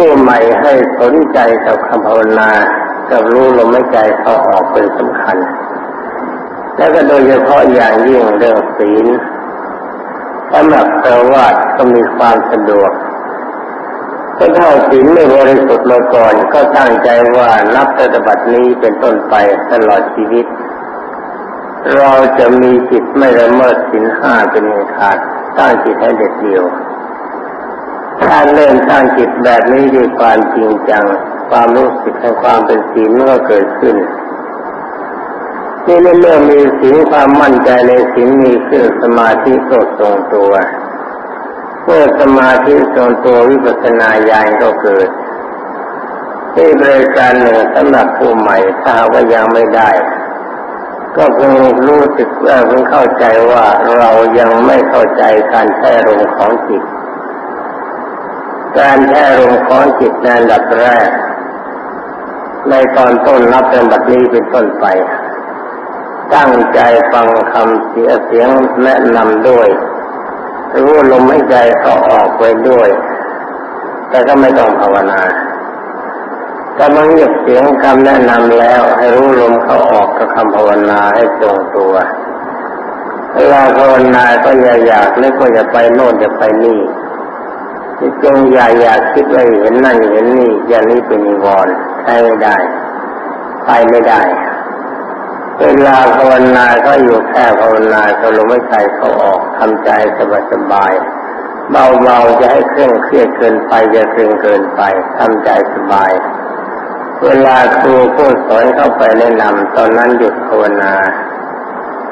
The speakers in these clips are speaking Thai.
ผู้ใหม่ให้สนใจกับคำภาวนา กับรู้ลมหายใจเข้าออกเป็นสำคัญ แล้วก็โดยเฉพาะอย่างยิ่งเรื่องศีลสำหรับเทวาก็มีความสะดวกถ้าเท่าศีลไม่บริสุทธิ์มาก่อนก็ตั้งใจว่านับปฏิบัตินี้เป็นต้นไปตลอดชีวิต เราจะมีจิตไม่ละเมิดศีลห้าเป็นขาดตั้งจิตให้เด็ดเดียว ถ้าเริ่มสร้างจิตแบบนี้ด้วยความจริงจัง ความรู้สึกแห่งความเป็นศีลก็เกิดขึ้นนี่เริ่มมีศีลความมั่นใจในศีลมีขึ้นสมาธิก็ทรงตัวเมื่อสมาธิทรงตัววิปัสสนาญาณก็เกิดนี่บริการหนึ่งสำหรับผู้ใหม่ถ้าว่ายังไม่ได้ ก็คงรู้สึกว่าเพิ่งเข้าใจว่าเรายังไม่เข้าใจการแท้ลงของจิต การแท้ลงของจิตในระดับแรก ในตอนต้นรับเป็นบัดนี้เป็นต้นไป ตั้งใจฟังคำเสียเสียงแนะนำด้วย รู้ลมหายใจเขาออกไปด้วย แต่ก็ไม่ต้องภาวนาถ้ามันเงียบเสียงคำแนะนำแล้ว ให้รู้ลมเขาออกกับคำภาวนาให้ตรงตัวเวลาภาวนาก็อย่าอยากนึกว่าจะไปโน่นจะไปนี่ จงอย่าอยากคิดว่าเห็นนั่นเห็นนี่อย่างนี้เป็นนิวรณ์ใช้ไม่ได้ ไปไม่ได้ เวลาภาวนาก็อยู่แค่ภาวนาก็ลมไม่ใจเขาออกทำใจสบายสบายเบาๆจะให้เคร่งเครียดเกินไปจะเคร่งเกินไปทำใจสบาย เวลาครูผู้สอนเข้าไปแนะนำตอนนั้นหยุดภาวนา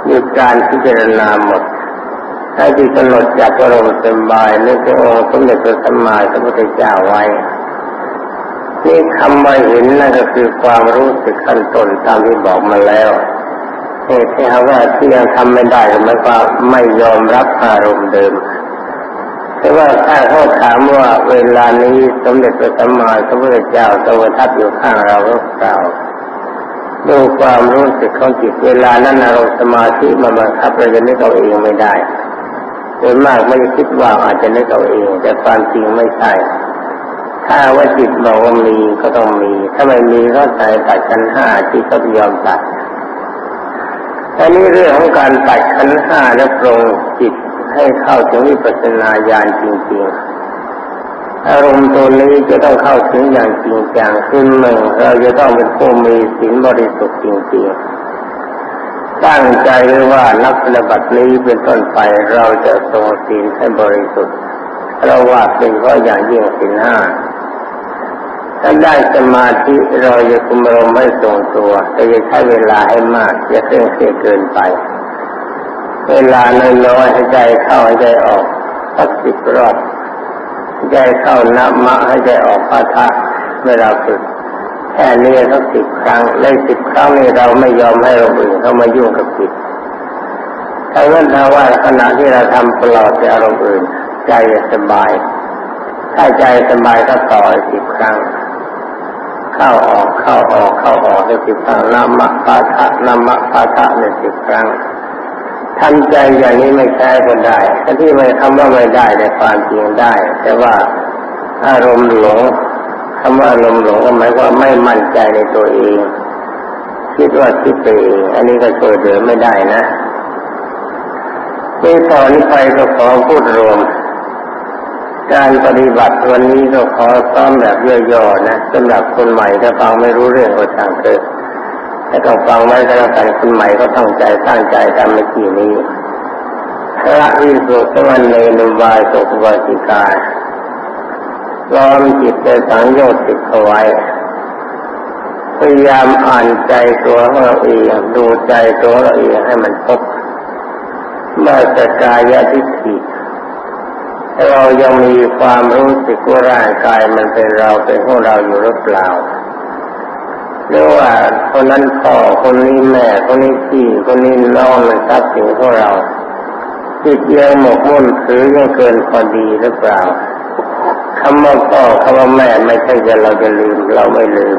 หยุดการพิจารณาหมด ให้ที่กำหนดจากอารมณ์สบายนึกถึงองค์สมเด็จพระสัมมาสัมพุทธเจ้าไว้นี่คำว่าเห็นนั่นก็คือความรู้สึกขั้นต้นตามที่บอกมาแล้วเหตุที่ว่าที่ยังทำไม่ได้ก็หมายความไม่ยอมรับอารมณ์เดิมแต่ว่าถ้าเขาถามว่าเวลานี้สมเด็จพระสัมมาสัมพุทธเจ้าทรงทับอยู่ข้างเราหรือเปล่าดูความรู้สึกของจิตเวลานั้นอารมณ์สมาธิมันบังคับเราจะนึกเอาเองไม่ได้ โดยมากไม่คิดว่าอาจจะนึกเอาเอง แต่ความจริงไม่ใช่ ถ้าว่าจิตบอกว่ามีก็ต้องมี ถ้าไม่มีก็ใส่ตัดกันห้าที่เขายอมตัดอันนี้เรื่องของการตัดขันห้าและปรงจิตให้เข้าถึงวิปัสสนาญาณจริงๆ อารมณ์ตัวนี้จะต้องเข้าถึงอย่างจริงจังขึ้นหนึ่งเราจะต้องเป็นผู้มีศีลบริสุทธิ์จริงๆ ตั้งใจไว้ว่านับปฏิบัตินี้เป็นต้นไปเราจะทรงศีลให้บริสุทธิ์เราว่าเป็นก็อย่างยิ่งศีลห้าถ้าได้สมาธิเราจะคุมอารมณ์ไม่ทรงตัวแต่จะใช้เวลาให้มากจะเคร่งเครียดเกินไป เวลาน้อยๆให้ใจเข้าให้ใจออกสักสิบรอบใจเข้านับมะให้ใจออกพาทะเวลาฝึก แค่นี้สักสิบครั้งในสิบครั้งนี้เราไม่ยอมให้เราอื่นเข้ามายุ่งกับจิตถ้าเงื่อนถ้าว่าขณะที่เราทำปลอดจากอารมณ์อื่น ใจจะสบาย ถ้าใจสบายก็ต่อสิบครั้ง เข้าออกเข้าออกเข้าออกในสิบครั้งนามะปาทะนามะปาทะในสิบครั้งทำใจอย่างนี้ไม่ใช่ก็ได้ที่ไม่ทำว่าไม่ได้ในความจริงได้ แต่ว่าอารมณ์หลง คำว่าลมหลงก็หมายว่าไม่มั่นใจในตัวเอง คิดว่าคิดไปเองอันนี้ก็ช่วยเหลือไม่ได้นะที่ตอนนี้ไปก็ขอพูดรวม การปฏิบัติวันนี้ก็ขอซ้อมแบบย่อๆนะสำหรับคนใหม่ถ้าฟังไม่รู้เรื่องก็ทางเกิดแต่ต้องฟังไว้ก็แล้วกันคนใหม่ก็ตั้งใจตั้งใจทำเมื่อกี้นี้พระวิสุทธิวันในนุบายสุขวาสิกา ล้อมจิตในสังโยชน์ติดเอาไว้ พยายามอ่านใจตัวเราเองดูใจตัวเราเองให้มันพบเมื่อสกายทิฏฐิเรายังมีความรู้สึกว่าร่างกายมันเป็นเราเป็นของเราอยู่หรือเปล่าหรือว่าคนนั้นพ่อคนนี้แม่คนนี้พี่คนนี้น้องมันทรัพย์สินของเราจิตยังหมกมุ่นถือยังเกินพอดีหรือเปล่า คำว่าพ่อคำว่าแม่ไม่ใช่จะเราจะลืม เราไม่ลืม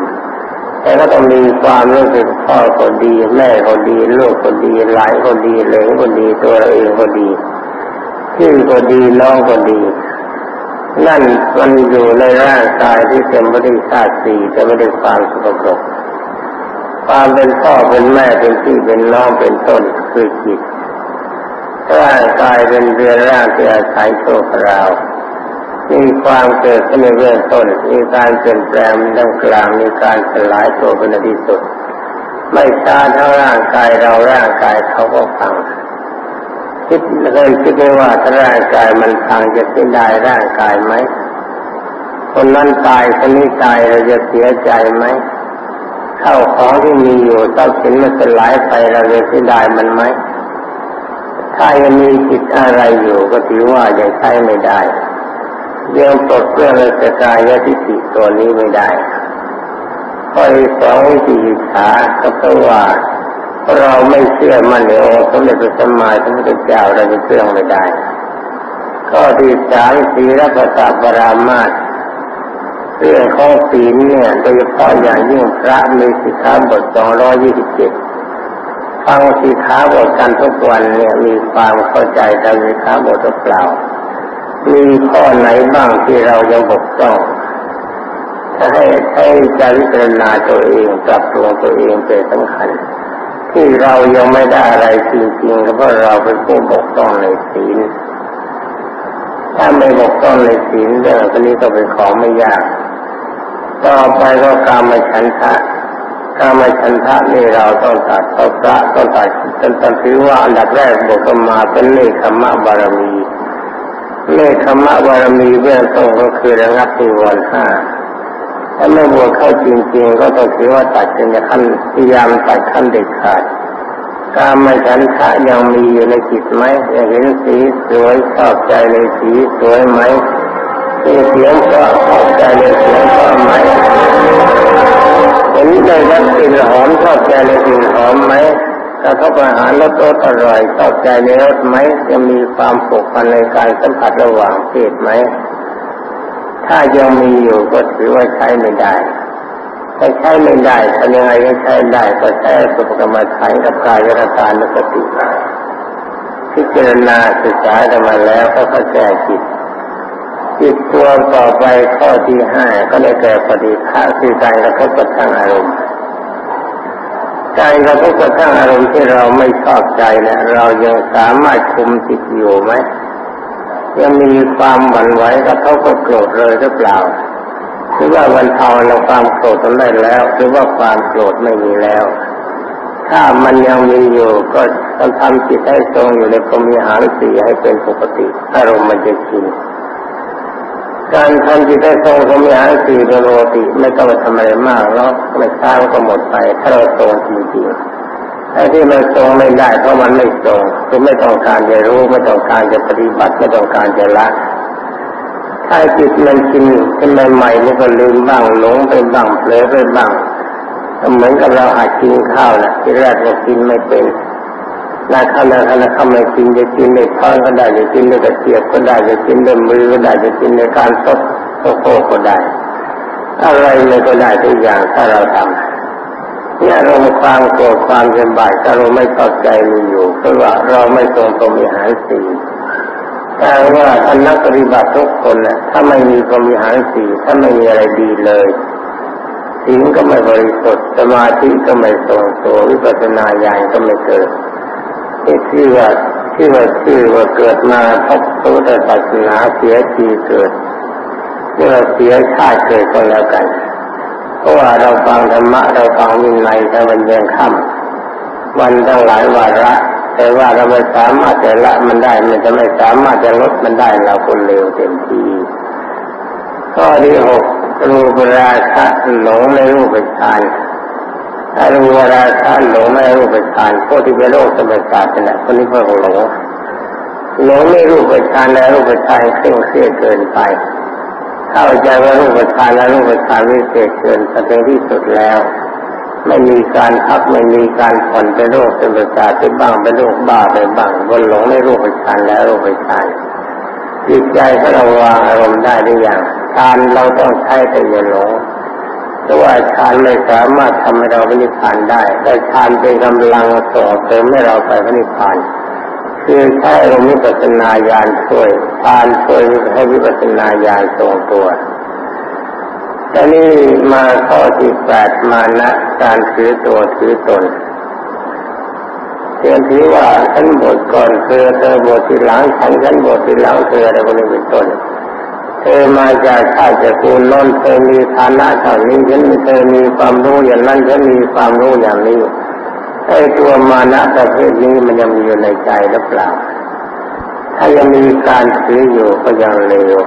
แต่ก็ต้องมีความรู้สึกพ่อคนดี แม่คนดี ลูกคนดีหลานคนดีเหลงคนดีตัวเราเองคนดีพี่คนดีน้องคนดี นั่นมันอยู่ในร่างกายที่เต็มไปด้วยธาตุสี่แต่ไม่ได้ความสกปรกความเป็นพ่อเป็นแม่เป็นพี่เป็นน้องเป็นต้นคือจิตร่างกายเป็นเรือนร่างที่อาศัยโชคราว มีความเกิดขึ้นในเบื้องต้น มีการเปลี่ยนแปลงดังกลาง มีการสลายตัวเป็นที่สุด ไม่ช้าเท่าร่างกายเราร่างกายเขาก็พังคิดเคยคิดไหมว่าถ้าร่างกายมันพังจะเสียดายร่างกายไหมคนนั้นตายคนนี้ตายเราจะเสียใจไหมเข้าของที่มีอยู่ทรัพย์สินมันสลายไปเราจะเสียดายมันไหมถ้ายังมีจิตอะไรอยู่ก็ถือว่ายังใช้ไม่ได้ ยังปลดเปลื้องสกายทิฏฐิตัวนี้ไม่ได้ข้อที่สองวิธีขาก็เพราะว่าเราไม่เชื่อมั่นในองค์สมเด็จพระสัมมาสัมพุทธเจ้าเราจะเชื่อไม่ได้ ข้อที่สามสีรประสาบรามาตเรื่องของศีลเนี่ยโดยเฉพาะอย่างยิ่งพระมีสิกขาบทสองร้อยยี่สิบเจ็ดฟังสิกขาบทกันทุกวันเนี่ยมีความเข้าใจตามสิกขาบทหรือเปล่า มีข้อไหนบ้างที่เรายังบกพร่องให้ให้ใจวิจารณาตัวเองปรับปรุงตัวเองเป็นสำคัญ ที่เรายังไม่ได้อะไรจริงๆก็เพราะเราเป็นผู้บกพร่องในศีลถ้าไม่บกพร่องในศีลเรื่องนี้ก็เป็นของไม่ยากต่อไปก็การมาฉันทะการมาฉันทะนี่เราต้องตัดเพราะพระต้องตัดจนตัดถือว่าอันดับแรกบวกมาเป็นเนคขมะบารมี เนคขมะบารมีเบื้องต้นก็คือระงับนิวรณ์ห้าถ้าไม่บวชเข้าจริงๆ ก็ต้องถือว่าตัดเป็นขั้นพยายามตัดขั้นเด็ดขาดการไม่ฉันทะยังมีอยู่ในจิตไหมยังเห็นสีสวยชอบใจในสีสวยไหมเสียงก็ชอบใจในเสียงก็ไหมเห็นในรับกลิ่นหอมชอบใจในกลิ่นหอมไหม ถ้าเขาอาหารสรสอร่อยชอบใจในรสไหมจะมีความผูกพันในการสัมผัสระหว่างเพศไหม ถ้ายังมีอยู่ก็ถือว่าใช้ไม่ได้ถ้าใช้ไม่ได้ทำยังไงก็ใช้ได้ก็ใช้สุภกรรมฐานกับกายยตานสติพิจารณาศึกษากันมาแล้วก็เข้าใจจิตจิตตัวต่อไปข้อที่ห้าก็ได้แก่ปฏิภาคคือการกระทบกระทั่งอารมณ์ การกระทบกระทั่งอารมณ์ที่เราไม่ชอบใจเนะี่ยเรายังสามารถคุมจิตอยู่ไหมยังมีความหวั่นไหวกระทบกับโกรธเลยหรือเปล่าหรือว่าวันเทาเราความโกรธทำได้แล้ว หรือว่าความโกรธไม่มีแล้ว ถ้ามันยังมีอยู่ก็ต้องทำจิตให้ทรงอยู่ในกรมีหารสีให้เป็นปกติอารมณ์มันจะชิน การทำจิตให้ทรงกรมีหาสีเป็นปกติไม่ต้องทำอะไรมากแล้วไม่ช้างก็หมดไป ถ้าเราทรงจริงๆไอ้ที่มันทรงไม่ได้เพราะมันไม่ทรงคือไม่ต้องการจะรู้ไม่ต้องการจะปฏิบัติไม่ต้องการจะละถ้าจิตมันกินขึ้นใหม่ๆมันก็ลืมบ้างหลงไปบ้างเผลอไปบ้างเหมือนกับเราอาจกินข้าวนะที่แรกเรากินไม่เป็น นาข้าวนาข้าวนาข้าวไม่กินจะกินในท้องก็ได้จะกินในกระเทียบก็ได้จะกินในมือก็ได้จะกินในการซดโโคก็ได้ อะไรเลยก็ได้ทุกอย่างถ้าเราทำเนี่ยเราความโกรธความเจ็บาดถ้าเราไม่เข้าใจมีอยู่เพราะว่าเราไม่ตรงตรงมีหายสีแต่ว่าท่านนักปฏิบัติทุกคนน่ะถ้าไม่มีพรมีหารสีถ้าไม่มีอะไรดีเลยศีลก็ไม่บริสุทธิ์สมาธิก็ไม่ทรงตัววิปัสสนาญาณก็ไม่เกิด ที่ว่าที่ว่าชื่อว่าเกิดมาพบพุทธศาสนาเสียทีเกิดเมื่อเสียชาติเกิดก็แล้วกัน เพราะว่าเราฟังธรรมะเราฟังวินัยแต่วันยังค่ำวันตั้งหลายวาระ แต่ว่าเราไม่สามารถจะละมันได้มันจะไม่สามารถจะลดมันได้เราคนเลวเต็มทีข้อที่หกรูปราคะหลงในรูปฌาน ถ้ารูปราคะหลงในรูปฌานพวกที่เป็นโรคสมศาสตร์นี่ะคนนี้พวกหลงหลงในรูปฌานในรูปฌานเคร่งเครียดเกินไป เข้าใจว่ารูปฌานและรูปฌานวิเศษเกินแสดงที่สุดแล้ว ไม่มีการพักไม่มีการผ่อนเป็นโรคเป็นประสาไปบ้างเป็นโรคบ้าไปบ้างวนหลงในโรคประชานแล้วรคประชานจิตใจถ้าเราวางอารมณ์ได้หรือยังฌานเราต้องใช้แต่อย่าหลง เพราะว่าฌานไม่สามารถทำให้เราไปนิพพานได้แต่ฌานเป็นกำลังส่งเสริมให้เราไปพนิพพานคือใช้ลมวิปัสนาญาณช่วยทานช่วยให้วิปัสนาญาณทรงตัวตอนนี้มาข้อที่แปดมานะการถือตัวถือตนเรียนถือว่าฉันบทก่อนเธอเธอบทที่หลังฉันฉันบทที่หลังเธออะไรพวกนี้เป็นต้น ธอมาจากชาติจากกูลนนเธอมีฐานะเท่านี้ฉันเธอมีความรู้อย่างนั้นฉันมีความรู้อย่างนี้ไอ้ตัวมานะประเภทนี้มันยังมีอยู่ในใจหรือเปล่า ถ้ายังมีการถืออยู่ก็ยังเลว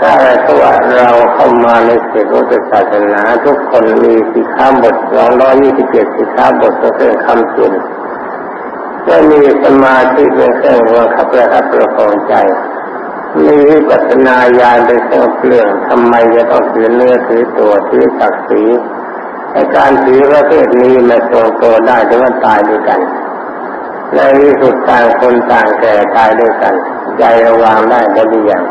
ถ้าเราว่าเราเข้ามาในเสกพุทธศาสนาทุกคนมีสิขาบทสองร้อยยี่สิบเจ็ดสิขาบทก็เป็นคำจุนก็มีสมาธิเป็นเครื่องวังขับประคับประคองใจ มีวิปัสนาญาณเป็นเครื่องเปลี่ยนทำไมจะต้องถือเนื้อถือตัวถือศักดิ์ศรีในการถือประเภทนี้มาทรงตัวได้ถึงวันตายด้วยกันในที่สุดต่างคนต่างแก่ตายด้วยกัน ใจระวางได้ก็ดีอย่าง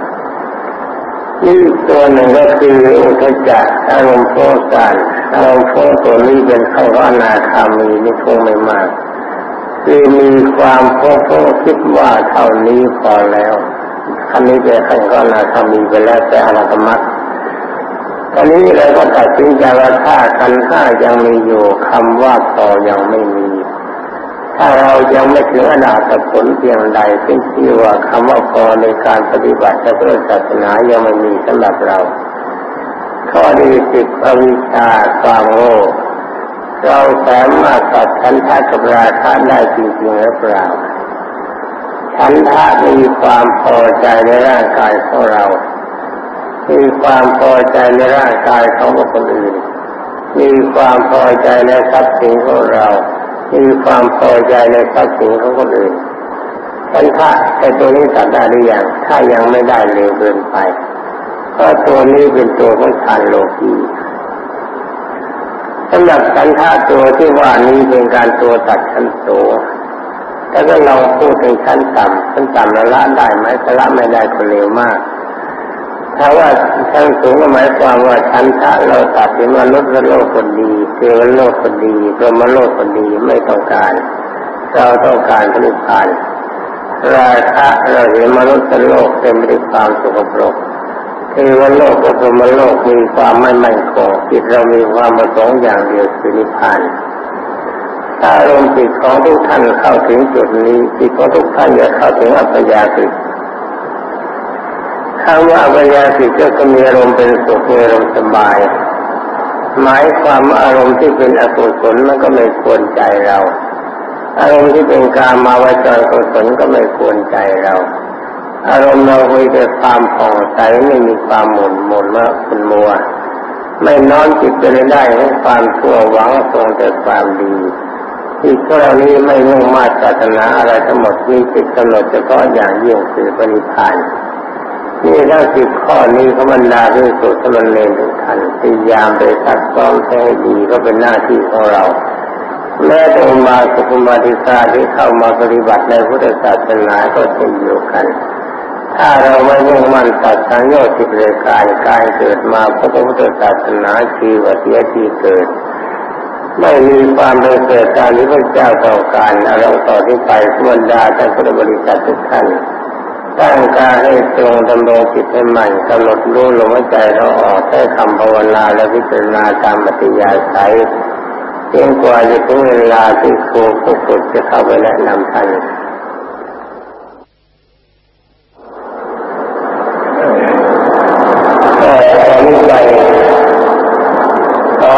นี่ตัวหนึ่งก็คืออุทจักอารมณ์โฟกันอารมณ์โฟตัวนี้เป็นข้าวนาคามีนี่คงไม่มาก คือมีความโฟโฟคิดว่าเท่านี้พอแล้ว คำนี้เป็นข้าวนาคามีไปแล้วแต่อรหัตมัตตอนนี้เราก็ตัดสินใจว่าถ้าคันห้ายังมีอยู่คำว่าพอยังไม่มี ถ้าเรายังไม่ถึงอนาคตผลเพียงใดเป็นที่ว่าคำว่าพอในการปฏิบัติเพื่อศาสนายังไม่มีสำหรับเรา ข้อดีสิบอวิชชาความโง่เราสามารถตัดฉันทะกับราคะได้จริงๆหรือเปล่า ฉันทะมีความพอใจในร่างกายของเรา มีความพอใจในร่างกายของบุคคลอื่น มีความพอใจในทรัพย์สินของเรา มีความพอใจในทรัพย์สินของคนอื่นฉันทะไอ้ตัวนี้ตัดได้หรือยัง ถ้ายังไม่ได้เร็วเกินไปเพราะตัวนี้เป็นตัวของฌานโลกีสำหรับฉันทะตัวที่ว่านี้เป็นการตัวตัดชั้นสู งถ้าก็เราพูดถึงชั้นต่ำชั้นต่ำละละได้ไหมละไม่ได้ก็เร็วมาก ถ้าว่าชั้นสูงก็หมายความว่าชั้นทะเราตัดเป็นมนุษย์โลกคนดีเทวโลกคนดีพรหมโลกคนดีไม่ต้องการ เราต้องการผลิตภัณฑ์ราคะเราเห็นมนุษย์โลกเต็มไปด้วยความสกปรกเทวโลกกับพรหมโลกมีความไม่มั่นคงจิตเรามีความประสงค์อย่างเดียวคือนิพพาน ถ้าลมจิตของทุกท่านเข้าถึงจุดนี้จิตของทุกท่านจะเข้าถึงอัปยาสิคำว่าปัญญาสิก็จะมีอารมณ์เป็นสุขมีอารมณ์สบาย หมายความอารมณ์ที่เป็นอกุศลมันก็ไม่ควรใจเรา อารมณ์ที่เป็นการมาวจรกุศลก็ไม่ควรใจเรา อารมณ์เราคุยแต่ความผ่องใสไม่มีความหมุนหมุนว่าคุณมัวไม่น้อมจิตไปได้ให้ความชั่วหวังทรงแต่ความดี ที่กเรานี้ไม่มุ่งมาตรศาสนาอะไรทั้งหมดมีจิตกำหนดเฉพาะอย่างยิ่งคือปณิพานนี่ถ้าสิบข้อนี้เขาบรรดาด้วยสุดสมณเณรทุกท่านพยายามไปซักซ้อมให้ดีก็เป็นหน้าที่ของเราแม้แต่มาสุภมาติสาที่เข้ามาปฏิบัติในพุทธศาสนาก็เช่นเดียวกัน ถ้าเราไม่มุ่งมั่นตัดสังโยชน์สิบรายการกายเกิดมาพระพุทธศาสนาชีวเสียที่เกิด ไม่มีความเป็นเกิดการที่พระเจ้าต้องการเราต่อที่ไปสวรรดาท่านพุทธบริษัททุกท่านตั้งการให้ตรงดำรงจิตให้มั่นกำหนดรู้ลมหายใจเราออกใช้คำภาวนาและพิจารณาตามปฏิยาสัยเพียงกว่าจะถึงเวลาที่ครูผู้ฝึกจะเข้าไปแนะนำท่านแต่ตอนนี้ใจขอ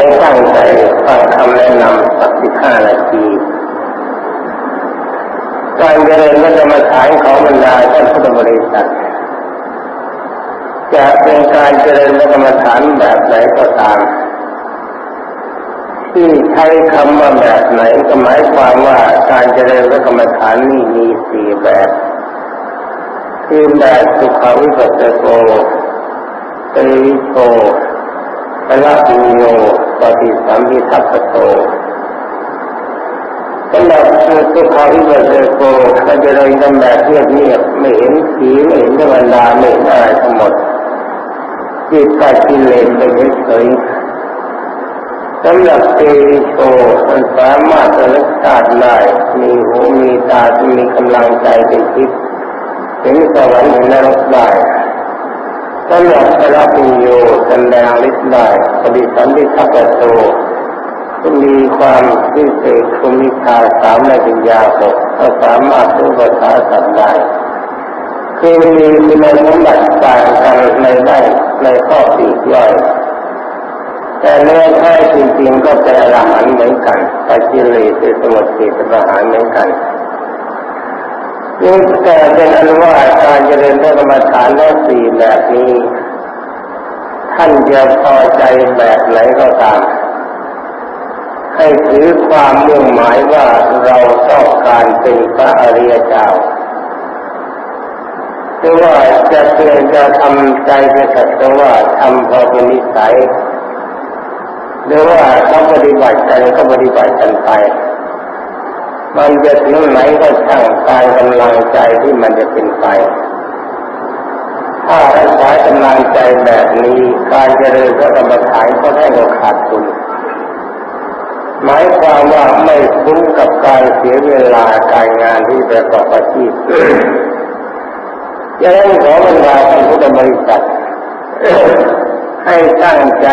ท่านหลายตั้งใจฟังคำแนะนำสักสิบห้านาที การเจริญพระธรรมฐานของบรรดาท่านพุทธบริษัทจะเป็นการเจริญพระธรรมฐานแบบไหนก็ตาม ที่ใช้คำว่าแบบไหนก็หมายความว่าการเจริญพระธรรมฐานนี่มีสี่แบบคือแบบสุขวิปัสสโกเตวิโก พละปิโยปฏิสัมพิทัพโตสำหรับสุขาวิปัสสโกก็จะเลยกันแบบเงียบๆไม่เห็นผีไม่เห็นเทวดาไม่เห็นอะไรทั้งหมดจิตตัดกิเลสไปเฉยสำหรับเตโชมันสามารถระลึกชาได้มีหูมีตาที่มีกำลังใจเป็นคิดเห็นสวรรค์เห็นนรกได้ สำหรับพระปิโยแสดงฤทธิ์ได้ปฏิสัมพิทักโตมีความพิเศษคุมิชาสามในปัญญาหกก็สามารถรู้ภาษาสัตว์ได้คือมีคุณสมบัติต่างกันในได้ในข้อปีกย่อยแต่เนื้อแท้จริงๆก็เป็นอรหันเหมือนกันปัจจิเลสสมุทเทศประหารเหมือนกัน นี่แต่เป็นอนุว่าการเจริญพระกรรมฐานแล้สี่แบบนี้ ท่านจะพอใจแบบไหนก็ตาม ให้ถือความมุ่งหมายว่าเราต้องการเป็นพระอริยเจ้าหรือว่าจะเพียงจะทำใจจะสักแต่ว่าทำพอเป็นนิสัยหรือว่าเขาปฏิบัติกันก็ปฏิบัติกันไป มันจะถึงไหนก็ช่างกายกำลังใจที่มันจะเป็นไป ถ้ารักษากำลังใจแบบนี้การเจริญพระกรรมฐานก็ได้โอกาสคุณหมายความว่าไม่คุ้มกับการเสียเวลาการงานที่ประกอบอาชีพยังขอบรรดาท่านพุทธบริษัทให้ตั้งใจ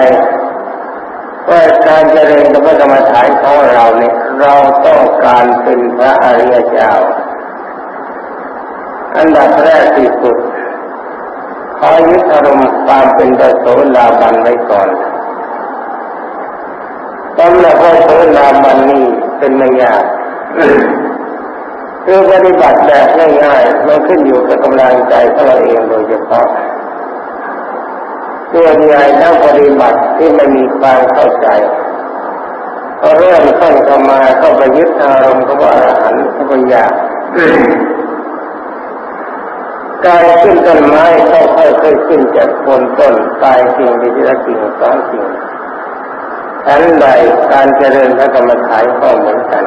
ว่าการเจริญกับพระกรรมฐานของเราเนี่ยเราต้องการเป็นพระอริยเจ้า อันดับแรกที่สุดขอยึดอารมณ์ความเป็นพระโสดาบันไว้ก่อนสำหรับพระโสดาบันนี่เป็นไม่ยากคือปฏิบัติแบบง่ายๆมันขึ้นอยู่กับกำลังใจของเราเองโดยเฉพาะ ส่วนใหญ่นักปฏิบัติที่ไม่มีความเข้าใจก็เริ่มต้นเข้ามาก็ไปยึดอารมณ์เขาว่าอรหันต์เขาก็ยากการขึ้นต้นไม้ต้องค่อยๆขึ้นจากโคนต้นตายจริงไปทีละจริงสองจริงฉันใดการเจริญพระกรรมฐานก็เหมือนกัน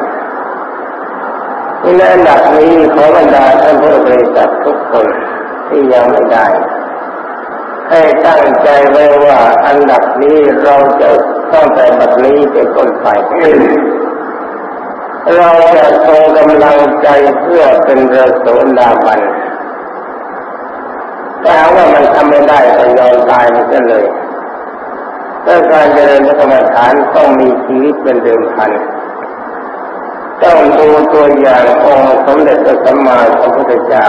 ในอันดับนี้ขอบรรดาท่านผู้บริจาคทุกคนที่ยังไม่ได้ ให้ตั้งใจไว้ว่าอันดับนี้เราจะต้องแต่บัดนี้เป็นต้นไปเราจะโตกำลังใจเพื่อเป็นเรือโสดาบันแต่ว่ามันทำไม่ได้ก็ยอมตายมันก็เลยถ้าการเจริญกรรมฐานต้องมีชีวิตเป็นเดิมพันต้องดูตัวอย่างองค์สมเด็จพระสัมมาสัมพุทธเจ้า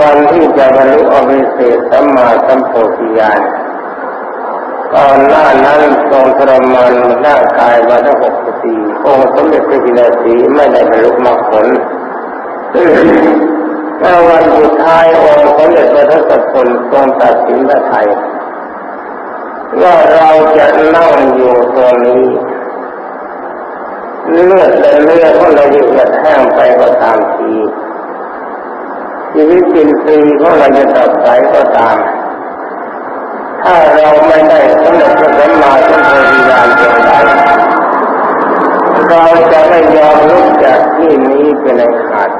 วันที่จะบรรลุอวิเศษสัมมาสัมโพธิญาณก่อนหน้านั้นทรงทรมานร่างกายมาตั้งหกปีองค์สมเด็จพระจินสีไม่ได้บรรลุมรรคผลแ่วันสุดท้ายองค์สมเด็จพระทศพลทรงตัดสินพระไทยว่าเราจะนั่งอยู่ตรงนี้เลือดและเลือดของเราจะเหือดแห้งไปก็ตามที ชีวิตจินทรีย์ของเราจะตัดสายก็ตาม ถ้าเราไม่ได้สำเร็จพระมาสัมโพธิญาณเพียงใดเราจะไม่ยอมลุกจากที่นี้เป็นอันขาด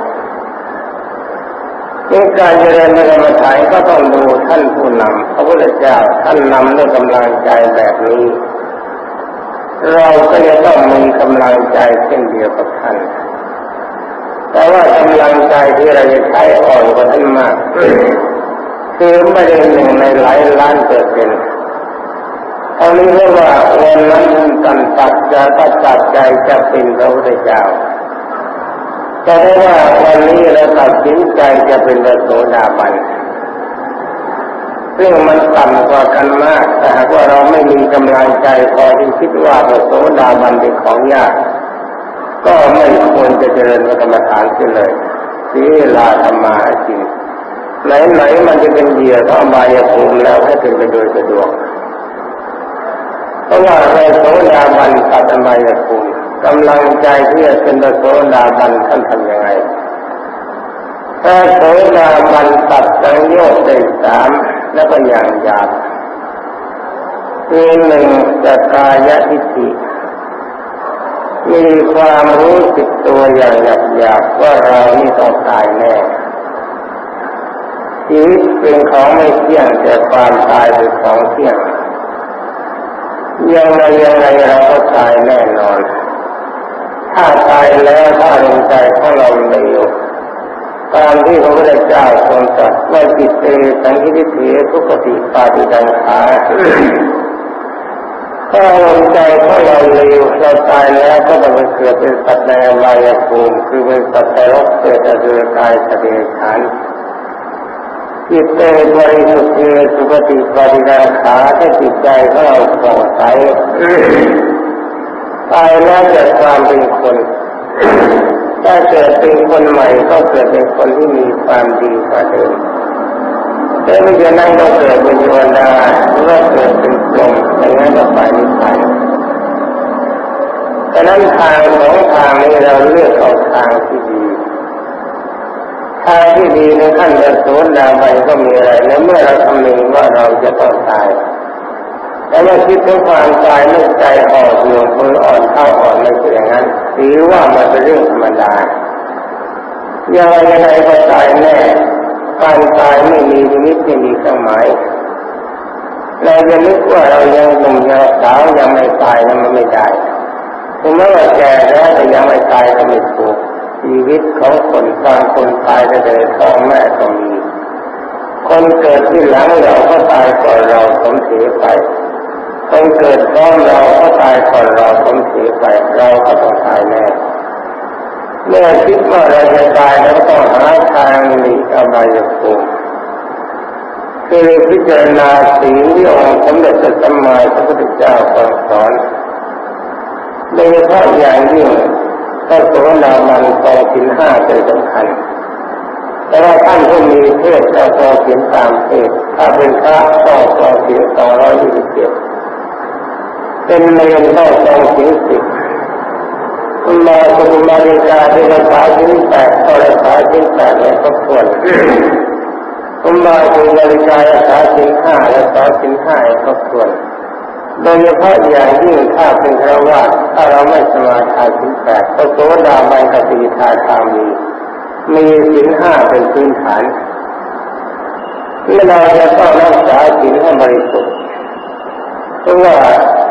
ในการเจริญในกรรมฐานก็ต้องดูท่านผู้นำพระพุทธเจ้าท่านนำด้วยกำลังใจแบบนี้ เราก็จะต้องมีกำลังใจเช่นเดียวกับท่าน แต่ว่ากำลังใจที่เราจะใช้อ่อนกว่าท่านมากคือไม่ได้หนึ่งในหลายล้านเปอร์เซ็นต์เอานี้เรียกว่าวันนั้นท่านตัดจะตัดตัดใจจะเป็นพระพุทธเจ้าแต่ได้ว่าวันนี้เราตัดสินใจจะเป็นพระโสดาบันซึ่งมันต่ำกว่ากันมากแต่หากว่าเราไม่มีกำลังใจพอที่คิดว่าพระโสดาบันเป็นของยาก ก็ไม่ควรจะเจริญกรรมฐานขึ้นเลยเสียเวลาทำมาหากินไหนๆมันจะเป็นเหยื่อของบายภูมิแล้วให้เป็นไปโดยสะดวกเพราะว่าในโสดาบันตัดบายภูมิกำลังใจที่จะเป็นโสดาบันท่านทำยังไงถ้าโสดาบันตัดสังโยชน์ได้สามแล้วก็อย่างยาบคือหนึ่งจะกายทิฏฐิ มีความรู้สึกตัวอย่างหยาบๆว่าเรานี่ต้องตายแน่ชีวิตเป็นของไม่เที่ยงแต่ความตายเป็นของเที่ยงยังไงยังไงเราก็ตายแน่นอน ถ้าตายแล้วถ้าลมใจของเราไม่อยู่ตามที่พระพุทธเจ้าทรงตรัสว่าจิตเตสังคิติเถทุกติปาติดังขาถ้าลมใจของเราเลว เราตายแล้วก็ต้องไปเกิดเป็นสัตว์ในอบายภูมิคือเป็นสัตว์ในรกเกิดอสุรกายสเดชานจิตเตบริสุทธิ์สุปฏิปฏิราขาถ้าจิตใจของเราส่องใสตายแล้วเกิดความเป็นคนถ้าเกิดเป็นคนใหม่ก็เกิดเป็นคนที่มีความดีกว่าเดิมแต่ไม่จะนั่งก็เกิดเป็นเทวดาหรือว่าเกิดเป็นพรหมอย่างนั้นก็ไปนิพพา นดังนั้นทางสองทางนี้เราเลือกเอาทางที่ดี ทางที่ดีในขั้นจะโสดาบันก็มีอะไรในเมื่อเราคำนึงว่าเราจะต้องตายแต่ว่าคิดถึงความตายไม่ใจอ่อนโยนมืออ่อนเท้าอ่อนไม่ใช่อย่างนั้นถือว่ามันเป็นเรื่องธรรมดาอยังไงยังไงก็ตายแน่การตายไม่มีนิดไม่มีเครื่องหมายเราจะนึกว่าเรายังหนุ่มยังสาวยังไม่ตายนั้นมันไม่ได้ ถึงแม้ว่าแก่แล้วแต่ยังไม่ตายก็ม่ถูกชีวิตของคนบางคนตายแต่เลยท้องแม่ก็มี คนเกิดที่หลังเราก็ตายก่อนเราสมเสียไป คนเกิดพร้อมเราก็ตายก่อนเราสมเสียไป เราก็ต้องตายแน่เมื่อคิดว่าเราจะตายแล้วต้องหาทางหลีกอบายภูมิคือพิจารณาสิ่งที่องค์สมเด็จพระสัมมาสัมพุทธเจ้าสอน โดยเฉพาะอย่างยิ่งพระโสดาบันตอสินห้าเป็นสำคัญ แต่ว่าท่านผู้มีเพศจะตอสินตามเพศถ้าเป็นพระต้องตอสินสอร้อยยี่สิบเจ็ดเป็นเนรต้องตอสินสิบคุณมาคุณมาริกาที่รักษาสินแปดก็รักษาสินแปดเนี่ยก็ควรคุณมาคุณมาริการักษาสินห้ารักษาสินห้าก็ควร โดยเฉพาะอย่างยิ่งถ้าเป็นครว่าถ้าเราไม่สมาทานสินแปดก็โสดาบันกติทาคามีมีสินห้าเป็นพื้นฐานที่เราจะต้องรักษาสินให้บริสุทธิ์เพราะว่า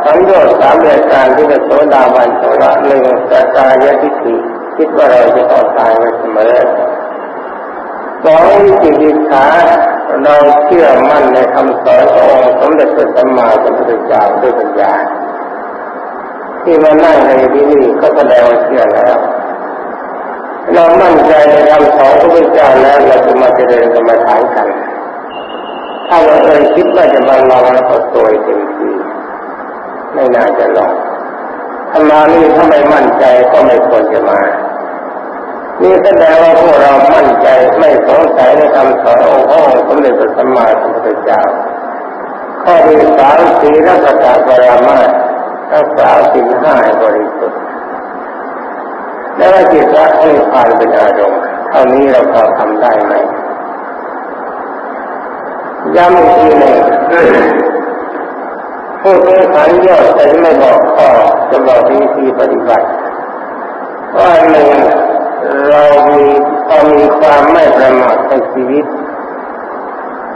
สังโยชน์สามรายการที่จะโสดาบันโสละหนึ่งสกายทิฏฐิคิดว่าเราจะต้องตายไปเสมอ สองวิจิกิจฉาเราเชื่อมั่นในคำสอนขององค์สมเด็จพระสัมมาสัมพุทธเจ้าด้วยปัญญาที่มานั่งในที่นี้ก็แสดงว่าเชื่อแล้วเรามั่นใจในคำสอนของพระเจ้าแล้วเราจะมาเจริญกรรมฐานกัน ถ้าเราเคยคิดว่าจะมาลองแล้วก็ตัวเต็มที่ไม่น่าจะลองถ้ามานี่ถ้าไม่มั่นใจก็ไม่ควรจะมา นี่แสดงว่าพวกเรามั่นใจไม่สงสัยในคำสอนองค์พ่อสมเด็จพระสัมมาสัมพุทธเจ้าข้อที่สามสีรักษาปรามารักษาสิ่งห้าบริสุทธิ์แล้วจิตรักให้ผ่านเป็นอารมณ์เท่านี้เราพอทำได้ไหมย้ำอีกทีหนึ่งพูดถึงขันยอดแต่ไม่บอกข้อจะบอกวิธีปฏิบัติว่าหนึ่ง เรามีพอมีความไม่ประมาทในชีวิต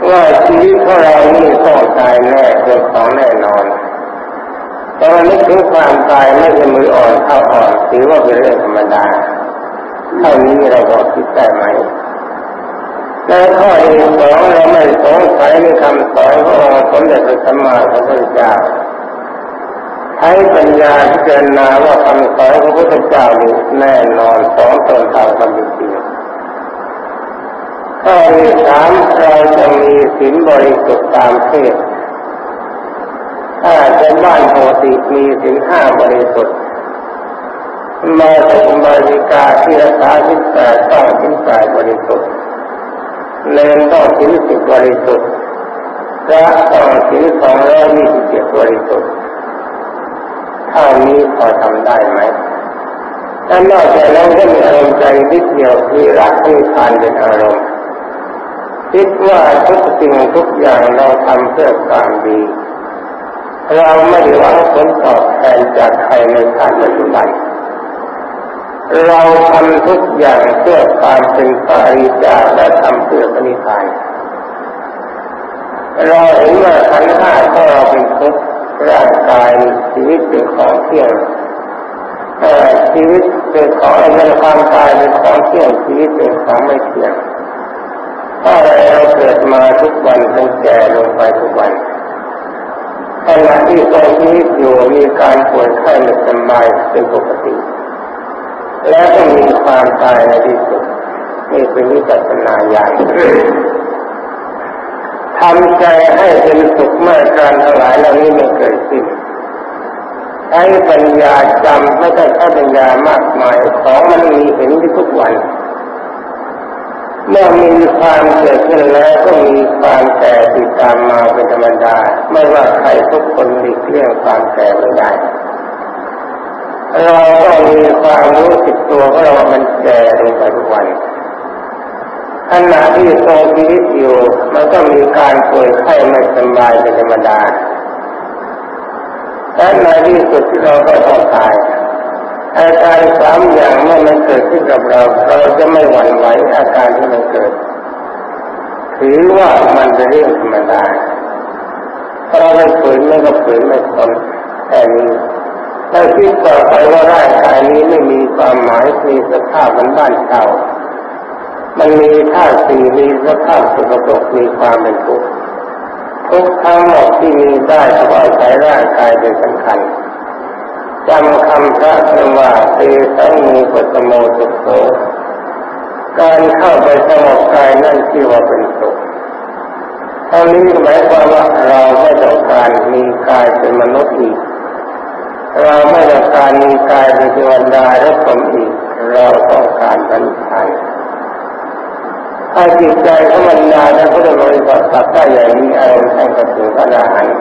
ว่าชีวิตของเรานี่ต้องตายแน่เป็นของแน่นอน แต่วันนี้ถึงความตายไม่ใช่มืออ่อนเท้าอ่อนถือว่าเป็นเรื่องธรรมดาเท่านี้เราบอกคิดได้ไหมในข้อที่สองเราไม่สงสัยในคำสอนขององค์สมเด็จพระสัมมาสัมพุทธเจ้า ใช้ปัญญาพิจารณาว่าคำสอนของพระพุทธเจ้านี่แน่นอนสอนตนตามความจริงข้อที่สามเราจะมีศีลบริสุทธิ์ตามเพศถ้าเป็นบ้านปกติมีศีลห้าบริสุทธิ์มาสกุมาริกาที่รักษาศีลแปดต้องศีลแปดบริสุทธิ์เลนต้องศีลสิบบริสุทธิ์พระต้องศีลสองร้อยยี่สิบเจ็ดบริสุทธิ์ เท่านี้พอทำได้ไหมถ้านอกจากนั้นก็มีอารมณ์ใจนิดเดียวคือรักที่ทานเป็นอารมณ์คิดว่าทุกสิ่งทุกอย่างเราทำเพื่อความดี เราไม่หวังผลตอบแทนจากใครในชาติปัจจุบันเราทำทุกอย่างเพื่อความเป็นปาริจาและทำเพื่อปณิพานเราเห็นว่าขันห้าของเราเป็นทุกข์ ร่างกายชีวิตเป็นของเที่ยงชีวิตเป็นของอะไรความตายเป็นของเที่ยงชีวิตเป็นของไม่เที่ยงถ้าเราเกิดมาทุกวันต้งแก่ลงไปทุกวันขณะที่ทรงชีวิตอยู่มีการป่วยไข้ไม่สบายเป็นปกติ แล้วก็มีความตายในที่สุดนี่เป็นวิปัสสนาญาณ ทำใจให้เป็นสุขเมื่อการทั้งหลายเหล่านี้ไม่เกิดขึ้นใช้ปัญญาจำไม่ใช่ใช้ปัญญามากมายของมันมีเห็นที่ทุกวันเมื่อมีความเกิดขึ้นแล้วก็มีความแก่ติดตามมาเป็นธรรมดา ไม่ว่าใครทุกคนหลีกเลี่ยงความแก่ไม่ได้ เราก็มีความรู้สึกตัวว่าเรามันแก่ลงไปทุกวัน ขณะที่ทรงชีวิตอยู่ มันก็มีการป่วยไข้ไม่สบายเป็นธรรมดาและในที่สุดที่เราก็ต้องตายอาการสามอย่างเมื่อมันเกิดขึ้นกับเรา เราจะไม่หวั่นไหวอาการที่มันเกิด ถือว่ามันเป็นเรื่องธรรมดาเราไม่ฝืนไม่ก็ฝืนไม่ทนแต่นี้ถ้าคิดต่อไปว่าร่างกายนี้ไม่มีความหมายมีสภาพมันบ้านเก่า มันมีธาตุสี่มีสภาพสกปรกมีความเป็นทุกข์ทุกทั้งหมดที่มีได้เพราะอาศัยร่างกายเป็นสำคัญจำคำพระคำว่าเตสังมีปัสโมสุขโสการเข้าไปสงบกายนั่นที่ว่าเป็นสุขท่านี้หมายความว่าเราไม่ต้องการมีกายเป็นมนุษย์อีก เราไม่ต้องการมีกายเป็นเทวดาและสมอีก เราต้องการพันธัน ถ้าจิตใจของมันนาและพุทธบริษัทสัตว์ได้อย่างนี้อารมณ์ท่านก็ถึงพระอรหันต์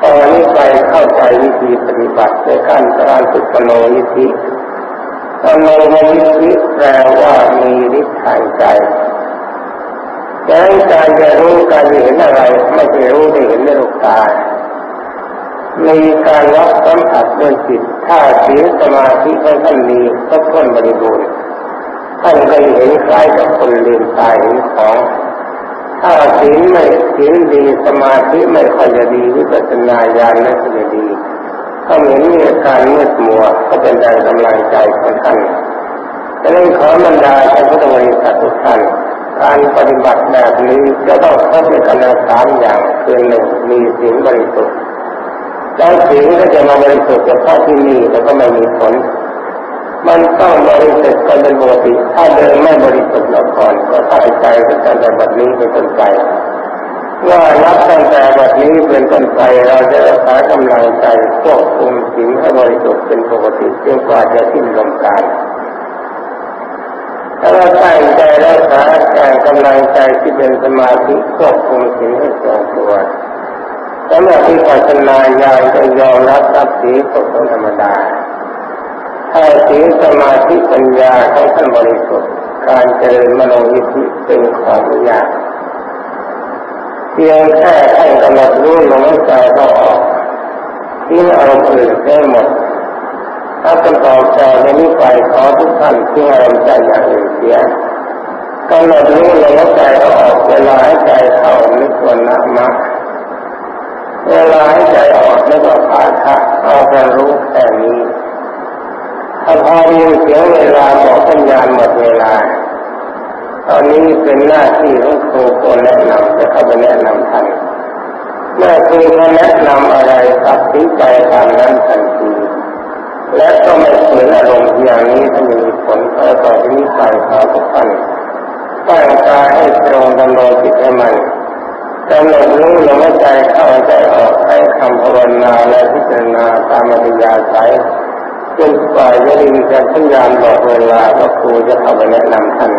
ตอนนี้ไปเข้าใจวิธีปฏิบัติในขั้นการฝึกปโนยิธิปโนยิธิแปลว่ามีฤทธิ์ทางใจแต่การจะรู้การเห็นอะไรไม่ใช่รู้ได้เห็นในลูกตามีการรับสัมผัสด้วยจิต ถ้าศีลสมาธิของท่านมีก็พ้นบริบูรณ์ ท่านก็เห็นคล้ายกับคนลืมตายเห็นของ ถ้าศีลไม่ศีลดีสมาธิไม่ค่อยจะดีวิปัสสนาญาณไม่ค่อยจะดีก็เหมือนมีอาการมืดมัวก็เป็นแรงกำลังใจของท่านดังนั้นขอบรรดาท่านพุทธบริษัททุกท่านการปฏิบัติแบบนี้จะต้องครบในกันสามอย่างคือหนึ่งมีศีลบริสุทธิ์แล้วศีลก็จะมาบริสุทธิ์เฉพาะที่นี่แล้วก็ไม่มีผล มันต้องบริสุทธิ์กันเป็นปกติถ้าเดินไม่บริสุทธิ์ล้วก่อนก็ตั้งใจตั้งแต่แบบนี้เป็นต้นไปว่ารับตั้งแต่แบบนี้เป็นต้นไปเราจะรักษากำลังใจควบคุมสิ่งให้บริสุทธิ์เป็นปกติจนกว่าจะสิ้นลมกายถ้าเราตั้งใจรักษาการกำลังใจที่เป็นสมาธิควบคุมสิ่งให้ทรงตัวสำหรับที่ปัจจนาญาณจะยอมรับรับสีตกธรรมดา ถ้าศีลสมาธิปัญญาของท่านบริสุทธิ์ การเจริญมโนยิธิเป็นของยากเพียงแค่ท่านกำหนดรู้ลมหายใจเข้าออกทิ้งอารมณ์อื่นได้หมดถ้าเป็นต่อใจในนี้ไปขอทุกท่านทิ้งอารมณ์ใจอย่างอื่นเสียกำหนดรู้ลมหายใจเข้าออกเวลาหายใจเข้าไม่ควรละมากเวลาหายใจออกไม่ต้องผ่าคะเอาแต่รู้แค่นี้ ถ้าพอมีเสียงเวลาบอกสัญญาณหมดเวลา ตอนนี้เป็นหน้าที่ของครูคนแนะนำจะเข้าไปแนะนำท่านเมื่อครูมาแนะนำอะไรตัดสินใจตามนั้นทันทีและก็ไม่เสียอารมณ์อย่างนี้ถ้ามีผลต่อต่อที่นี้ไปขอทุกท่านตั้งใจให้ตรงดำรงจิตให้มันกำหนดรู้ลมหายใจเข้าใจออกให้คำภาวนาและพิจารณาตามอริยาสัย จนกว่าจะมีการพยายามบอกเวลาว่าครูจะเข้าไปแนะนำท่าน